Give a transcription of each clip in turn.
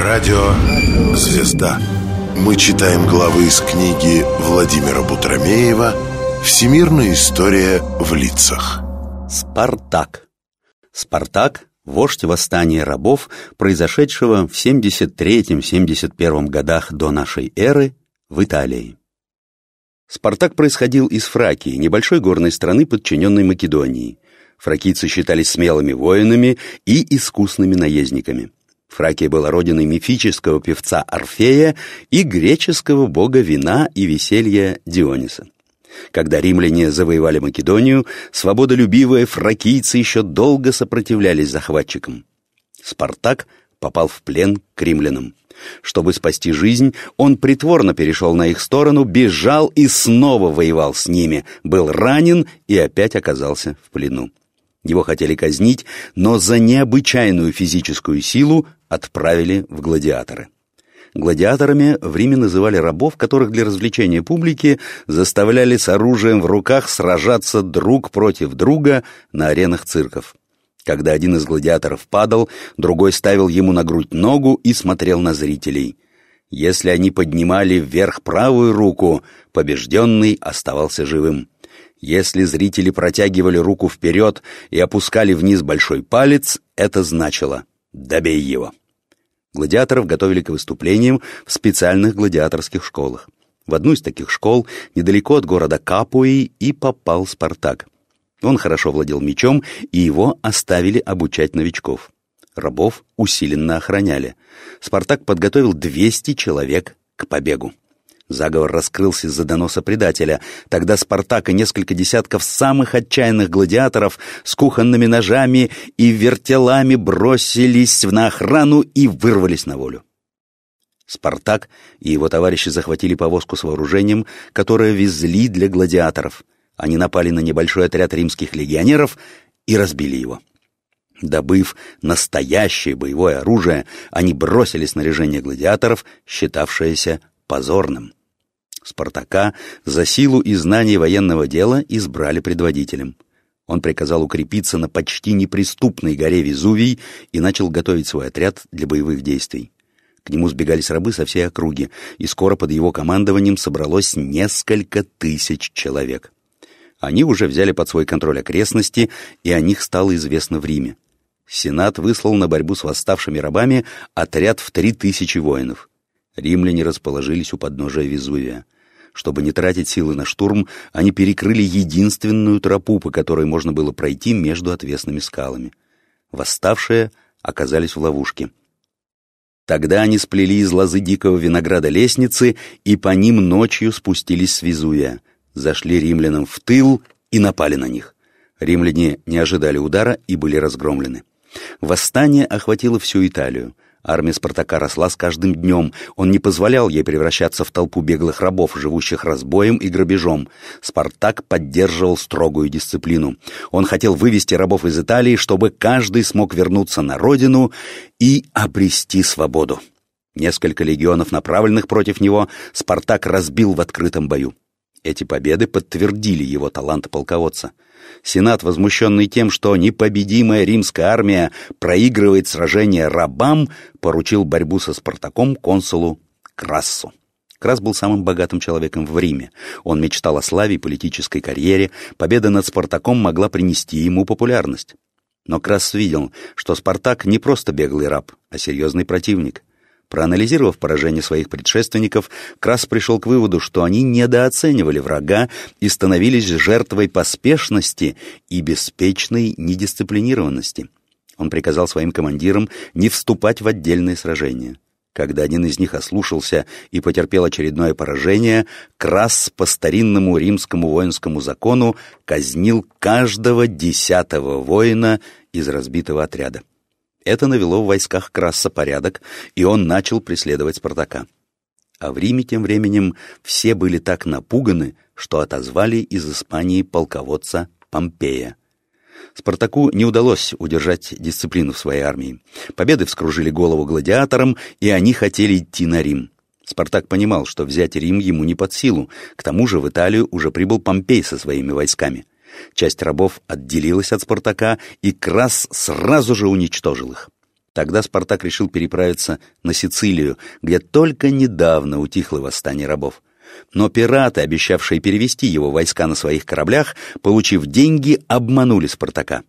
Радио «Звезда». Мы читаем главы из книги Владимира Бутромеева «Всемирная история в лицах». Спартак. Спартак – вождь восстания рабов, произошедшего в 73-71 годах до нашей эры в Италии. Спартак происходил из Фракии, небольшой горной страны, подчиненной Македонии. Фракийцы считались смелыми воинами и искусными наездниками. Фракия была родиной мифического певца Орфея и греческого бога вина и веселья Диониса. Когда римляне завоевали Македонию, свободолюбивые фракийцы еще долго сопротивлялись захватчикам. Спартак попал в плен к римлянам. Чтобы спасти жизнь, он притворно перешел на их сторону, бежал и снова воевал с ними, был ранен и опять оказался в плену. Его хотели казнить, но за необычайную физическую силу отправили в гладиаторы. Гладиаторами в Риме называли рабов, которых для развлечения публики заставляли с оружием в руках сражаться друг против друга на аренах цирков. Когда один из гладиаторов падал, другой ставил ему на грудь ногу и смотрел на зрителей. Если они поднимали вверх правую руку, побежденный оставался живым. Если зрители протягивали руку вперед и опускали вниз большой палец, это значило «добей его». Гладиаторов готовили к выступлениям в специальных гладиаторских школах. В одну из таких школ, недалеко от города Капуи, и попал Спартак. Он хорошо владел мечом, и его оставили обучать новичков. Рабов усиленно охраняли. Спартак подготовил 200 человек к побегу. Заговор раскрылся из-за доноса предателя. Тогда Спартак и несколько десятков самых отчаянных гладиаторов с кухонными ножами и вертелами бросились на охрану и вырвались на волю. Спартак и его товарищи захватили повозку с вооружением, которое везли для гладиаторов. Они напали на небольшой отряд римских легионеров и разбили его. Добыв настоящее боевое оружие, они бросили снаряжение гладиаторов, считавшееся позорным. Спартака за силу и знание военного дела избрали предводителем. Он приказал укрепиться на почти неприступной горе Везувий и начал готовить свой отряд для боевых действий. К нему сбегались рабы со всей округи, и скоро под его командованием собралось несколько тысяч человек. Они уже взяли под свой контроль окрестности, и о них стало известно в Риме. Сенат выслал на борьбу с восставшими рабами отряд в три тысячи воинов. Римляне расположились у подножия Везувия. Чтобы не тратить силы на штурм, они перекрыли единственную тропу, по которой можно было пройти между отвесными скалами. Восставшие оказались в ловушке. Тогда они сплели из лозы дикого винограда лестницы и по ним ночью спустились с Везувия, зашли римлянам в тыл и напали на них. Римляне не ожидали удара и были разгромлены. Восстание охватило всю Италию. Армия Спартака росла с каждым днем. Он не позволял ей превращаться в толпу беглых рабов, живущих разбоем и грабежом. Спартак поддерживал строгую дисциплину. Он хотел вывести рабов из Италии, чтобы каждый смог вернуться на родину и обрести свободу. Несколько легионов, направленных против него, Спартак разбил в открытом бою. Эти победы подтвердили его талант полководца. Сенат, возмущенный тем, что непобедимая римская армия проигрывает сражение рабам, поручил борьбу со Спартаком консулу Крассу. Крас был самым богатым человеком в Риме. Он мечтал о славе и политической карьере, победа над Спартаком могла принести ему популярность. Но Крас видел, что Спартак не просто беглый раб, а серьезный противник. Проанализировав поражение своих предшественников, Крас пришел к выводу, что они недооценивали врага и становились жертвой поспешности и беспечной недисциплинированности. Он приказал своим командирам не вступать в отдельные сражения. Когда один из них ослушался и потерпел очередное поражение, Крас по старинному римскому воинскому закону казнил каждого десятого воина из разбитого отряда. Это навело в войсках Краса порядок, и он начал преследовать Спартака. А в Риме тем временем все были так напуганы, что отозвали из Испании полководца Помпея. Спартаку не удалось удержать дисциплину в своей армии. Победы вскружили голову гладиаторам, и они хотели идти на Рим. Спартак понимал, что взять Рим ему не под силу, к тому же в Италию уже прибыл Помпей со своими войсками. Часть рабов отделилась от Спартака, и Крас сразу же уничтожил их. Тогда Спартак решил переправиться на Сицилию, где только недавно утихло восстание рабов. Но пираты, обещавшие перевести его войска на своих кораблях, получив деньги, обманули Спартака.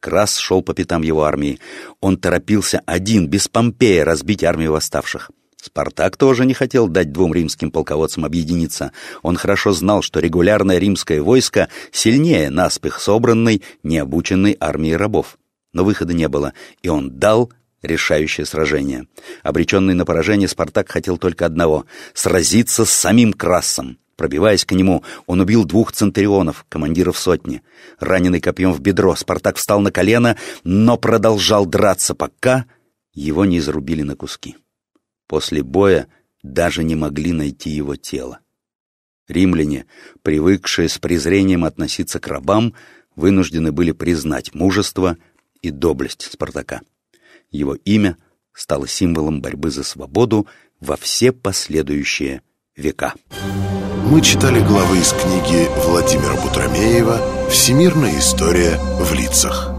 Крас шел по пятам его армии. Он торопился один, без Помпея, разбить армию восставших. Спартак тоже не хотел дать двум римским полководцам объединиться. Он хорошо знал, что регулярное римское войско сильнее наспех собранной, необученной армии рабов. Но выхода не было, и он дал решающее сражение. Обреченный на поражение, Спартак хотел только одного — сразиться с самим Красом. Пробиваясь к нему, он убил двух центурионов, командиров сотни. Раненый копьем в бедро, Спартак встал на колено, но продолжал драться, пока его не изрубили на куски. После боя даже не могли найти его тело. Римляне, привыкшие с презрением относиться к рабам, вынуждены были признать мужество и доблесть Спартака. Его имя стало символом борьбы за свободу во все последующие века. Мы читали главы из книги Владимира Бутромеева «Всемирная история в лицах».